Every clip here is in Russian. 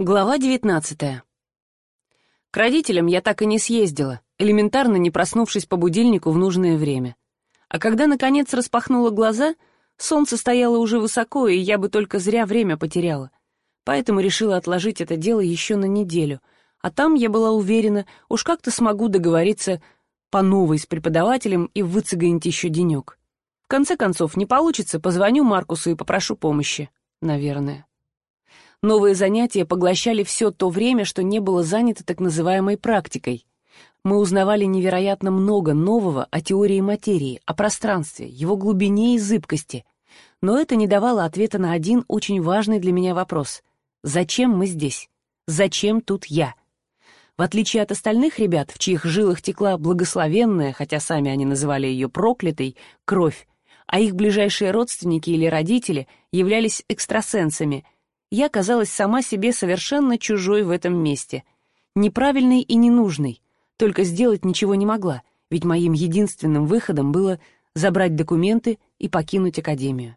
Глава девятнадцатая. К родителям я так и не съездила, элементарно не проснувшись по будильнику в нужное время. А когда, наконец, распахнула глаза, солнце стояло уже высоко, и я бы только зря время потеряла. Поэтому решила отложить это дело еще на неделю. А там, я была уверена, уж как-то смогу договориться по новой с преподавателем и выцегонить еще денек. В конце концов, не получится, позвоню Маркусу и попрошу помощи. Наверное. Новые занятия поглощали все то время, что не было занято так называемой практикой. Мы узнавали невероятно много нового о теории материи, о пространстве, его глубине и зыбкости. Но это не давало ответа на один очень важный для меня вопрос. Зачем мы здесь? Зачем тут я? В отличие от остальных ребят, в чьих жилах текла благословенная, хотя сами они называли ее проклятой, кровь, а их ближайшие родственники или родители являлись экстрасенсами — я казалась сама себе совершенно чужой в этом месте. Неправильной и ненужной. Только сделать ничего не могла, ведь моим единственным выходом было забрать документы и покинуть академию.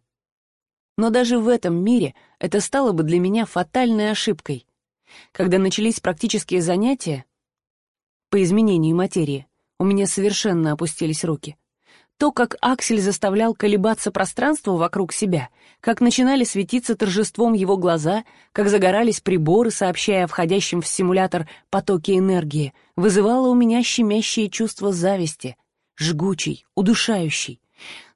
Но даже в этом мире это стало бы для меня фатальной ошибкой. Когда начались практические занятия по изменению материи, у меня совершенно опустились руки. То, как Аксель заставлял колебаться пространство вокруг себя, как начинали светиться торжеством его глаза, как загорались приборы, сообщая входящим в симулятор потоки энергии, вызывало у меня щемящее чувство зависти, жгучий, удушающий.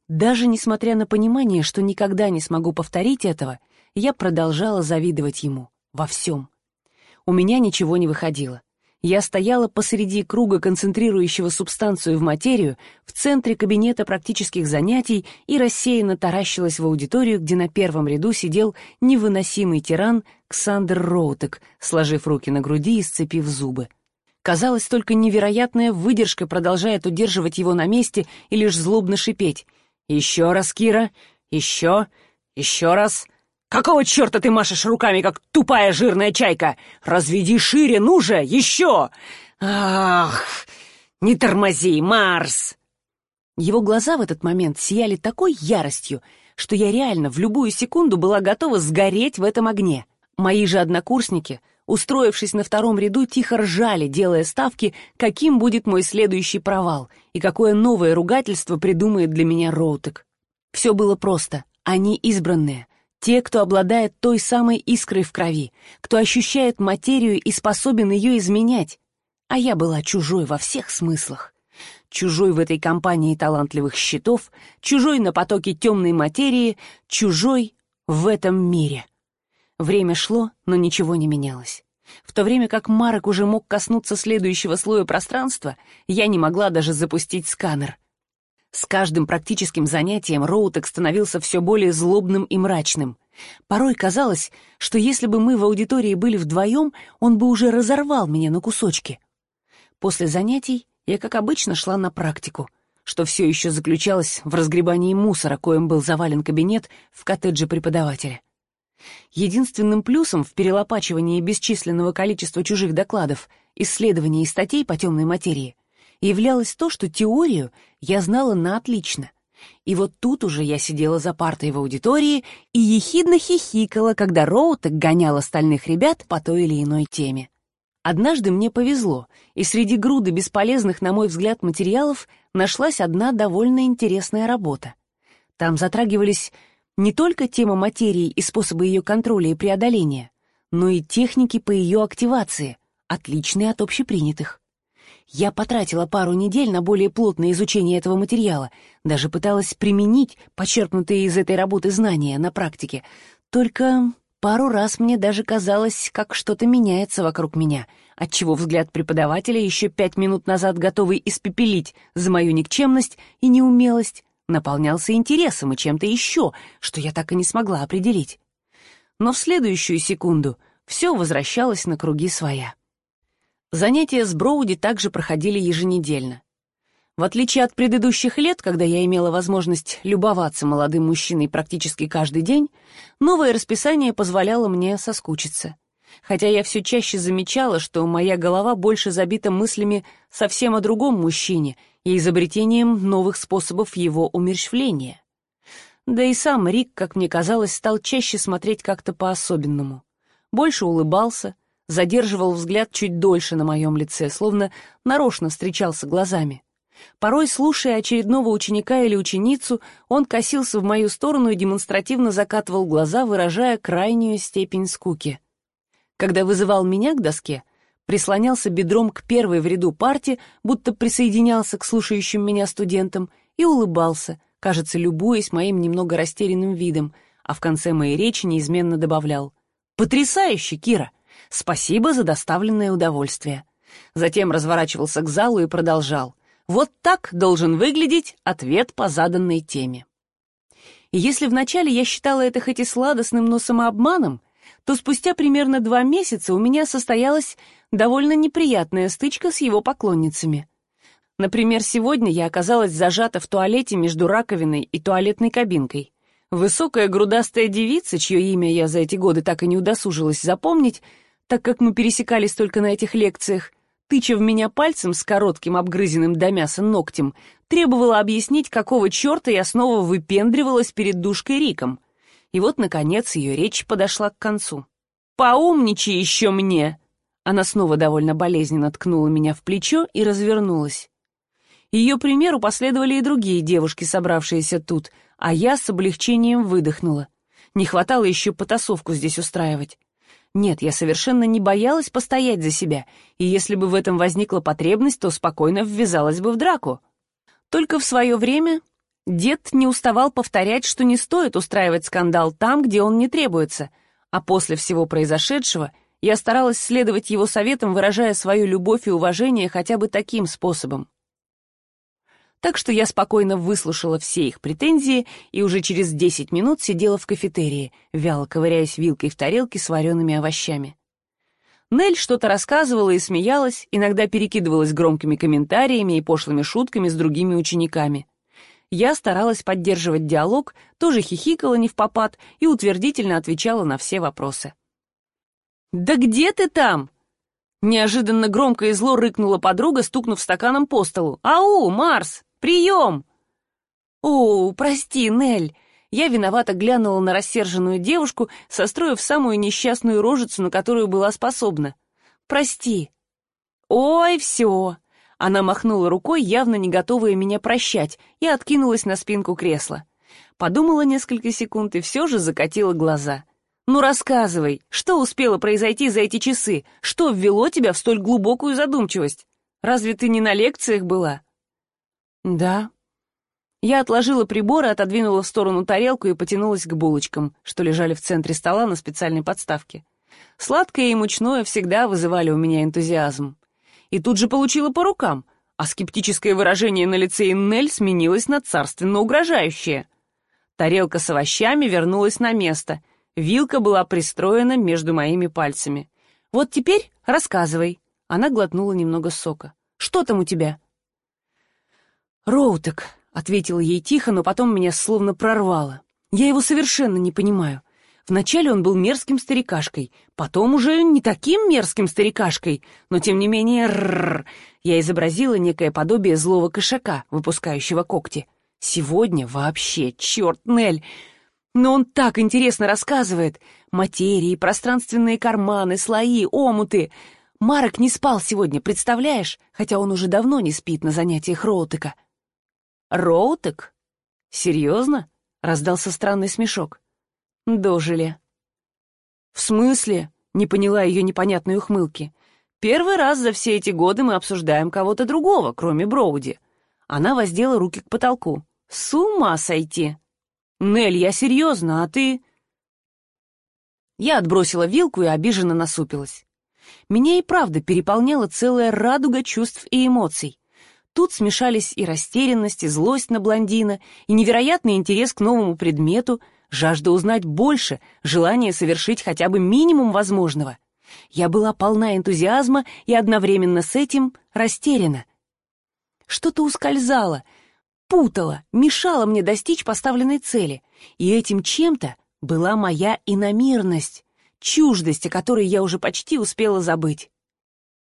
Даже несмотря на понимание, что никогда не смогу повторить этого, я продолжала завидовать ему во всем. У меня ничего не выходило. Я стояла посреди круга, концентрирующего субстанцию в материю, в центре кабинета практических занятий и рассеянно таращилась в аудиторию, где на первом ряду сидел невыносимый тиран Ксандр Роутек, сложив руки на груди и сцепив зубы. Казалось, только невероятная выдержка продолжает удерживать его на месте и лишь злобно шипеть. «Еще раз, Кира! Еще! Еще раз!» «Какого черта ты машешь руками, как тупая жирная чайка? Разведи шире, ну же, еще! Ах, не тормози, Марс!» Его глаза в этот момент сияли такой яростью, что я реально в любую секунду была готова сгореть в этом огне. Мои же однокурсники, устроившись на втором ряду, тихо ржали, делая ставки, каким будет мой следующий провал и какое новое ругательство придумает для меня Роутек. Все было просто. Они избранные — те, кто обладает той самой искрой в крови, кто ощущает материю и способен ее изменять. А я была чужой во всех смыслах. Чужой в этой компании талантливых щитов, чужой на потоке темной материи, чужой в этом мире. Время шло, но ничего не менялось. В то время как Марок уже мог коснуться следующего слоя пространства, я не могла даже запустить сканер — с каждым практическим занятием Роутек становился все более злобным и мрачным. Порой казалось, что если бы мы в аудитории были вдвоем, он бы уже разорвал меня на кусочки. После занятий я, как обычно, шла на практику, что все еще заключалось в разгребании мусора, коим был завален кабинет в коттедже преподавателя. Единственным плюсом в перелопачивании бесчисленного количества чужих докладов, исследований и статей по темной материи — являлось то, что теорию я знала на отлично. И вот тут уже я сидела за партой в аудитории и ехидно хихикала, когда Роутек гонял остальных ребят по той или иной теме. Однажды мне повезло, и среди груды бесполезных, на мой взгляд, материалов нашлась одна довольно интересная работа. Там затрагивались не только тема материи и способы ее контроля и преодоления, но и техники по ее активации, отличные от общепринятых. Я потратила пару недель на более плотное изучение этого материала, даже пыталась применить почерпнутые из этой работы знания на практике. Только пару раз мне даже казалось, как что-то меняется вокруг меня, отчего взгляд преподавателя, еще пять минут назад готовый испепелить за мою никчемность и неумелость, наполнялся интересом и чем-то еще, что я так и не смогла определить. Но в следующую секунду все возвращалось на круги своя. Занятия с Броуди также проходили еженедельно. В отличие от предыдущих лет, когда я имела возможность любоваться молодым мужчиной практически каждый день, новое расписание позволяло мне соскучиться. Хотя я все чаще замечала, что моя голова больше забита мыслями совсем о другом мужчине и изобретением новых способов его умерщвления. Да и сам Рик, как мне казалось, стал чаще смотреть как-то по-особенному больше улыбался, задерживал взгляд чуть дольше на моем лице, словно нарочно встречался глазами. Порой, слушая очередного ученика или ученицу, он косился в мою сторону и демонстративно закатывал глаза, выражая крайнюю степень скуки. Когда вызывал меня к доске, прислонялся бедром к первой в ряду парте, будто присоединялся к слушающим меня студентам, и улыбался, кажется, любуясь моим немного растерянным видом, а в конце моей речи неизменно добавлял «Потрясающе, Кира! Спасибо за доставленное удовольствие!» Затем разворачивался к залу и продолжал «Вот так должен выглядеть ответ по заданной теме». И если вначале я считала это хоть и сладостным, но самообманом, то спустя примерно два месяца у меня состоялась довольно неприятная стычка с его поклонницами. Например, сегодня я оказалась зажата в туалете между раковиной и туалетной кабинкой. Высокая грудастая девица, чье имя я за эти годы так и не удосужилась запомнить, так как мы пересекались только на этих лекциях, тыча в меня пальцем с коротким обгрызенным до мяса ногтем, требовала объяснить, какого черта я снова выпендривалась перед душкой Риком. И вот, наконец, ее речь подошла к концу. «Поумничай еще мне!» Она снова довольно болезненно ткнула меня в плечо и развернулась. Ее примеру последовали и другие девушки, собравшиеся тут, а я с облегчением выдохнула. Не хватало еще потасовку здесь устраивать. Нет, я совершенно не боялась постоять за себя, и если бы в этом возникла потребность, то спокойно ввязалась бы в драку. Только в свое время Дед не уставал повторять, что не стоит устраивать скандал там, где он не требуется, а после всего произошедшего я старалась следовать его советам, выражая свою любовь и уважение хотя бы таким способом. Так что я спокойно выслушала все их претензии и уже через десять минут сидела в кафетерии, вяло ковыряясь вилкой в тарелке с вареными овощами. Нель что-то рассказывала и смеялась, иногда перекидывалась громкими комментариями и пошлыми шутками с другими учениками я старалась поддерживать диалог, тоже хихикала не в попад и утвердительно отвечала на все вопросы. «Да где ты там?» Неожиданно громко и зло рыкнула подруга, стукнув стаканом по столу. «Ау, Марс! Прием!» «О, прости, Нель!» Я виновато глянула на рассерженную девушку, состроив самую несчастную рожицу, на которую была способна. «Прости!» «Ой, все!» Она махнула рукой, явно не готовая меня прощать, и откинулась на спинку кресла. Подумала несколько секунд и все же закатила глаза. «Ну рассказывай, что успело произойти за эти часы? Что ввело тебя в столь глубокую задумчивость? Разве ты не на лекциях была?» «Да». Я отложила приборы, отодвинула в сторону тарелку и потянулась к булочкам, что лежали в центре стола на специальной подставке. Сладкое и мучное всегда вызывали у меня энтузиазм и тут же получила по рукам, а скептическое выражение на лице Иннель сменилось на царственно угрожающее. Тарелка с овощами вернулась на место, вилка была пристроена между моими пальцами. «Вот теперь рассказывай». Она глотнула немного сока. «Что там у тебя?» «Роутек», — ответила ей тихо, но потом меня словно прорвало. «Я его совершенно не понимаю. Вначале он был мерзким старикашкой, потом уже не таким мерзким старикашкой, но тем не менее рррр. Я изобразила некое подобие злого кошака, выпускающего когти. Сегодня вообще, черт, Нель! Но он так интересно рассказывает. Материи, пространственные карманы, слои, омуты. Марок не спал сегодня, представляешь? Хотя он уже давно не спит на занятиях Роутека. «Роутек? Серьезно?» — раздался странный смешок. Дожили. В смысле? Не поняла ее непонятной ухмылки. Первый раз за все эти годы мы обсуждаем кого-то другого, кроме Броуди. Она воздела руки к потолку. С ума сойти! Нель, я серьезно, а ты... Я отбросила вилку и обиженно насупилась. Меня и правда переполняла целая радуга чувств и эмоций. Тут смешались и растерянность, и злость на блондина, и невероятный интерес к новому предмету — жажда узнать больше, желание совершить хотя бы минимум возможного. Я была полна энтузиазма и одновременно с этим растеряна. Что-то ускользало, путало, мешало мне достичь поставленной цели, и этим чем-то была моя иномирность, чуждость, о которой я уже почти успела забыть.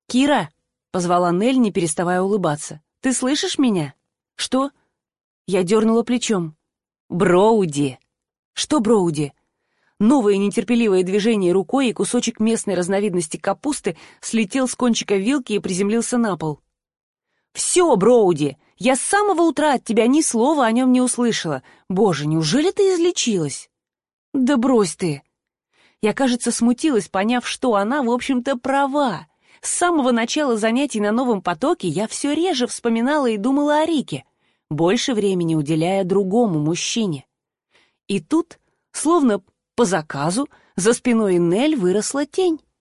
«Кира!» — позвала Нель, не переставая улыбаться. «Ты слышишь меня?» «Что?» Я дернула плечом. «Броуди!» «Что, Броуди?» Новое нетерпеливое движение рукой, и кусочек местной разновидности капусты слетел с кончика вилки и приземлился на пол. «Все, Броуди, я с самого утра от тебя ни слова о нем не услышала. Боже, неужели ты излечилась?» «Да брось ты!» Я, кажется, смутилась, поняв, что она, в общем-то, права. С самого начала занятий на новом потоке я все реже вспоминала и думала о Рике, больше времени уделяя другому мужчине. И тут, словно по заказу, за спиной Нель выросла тень.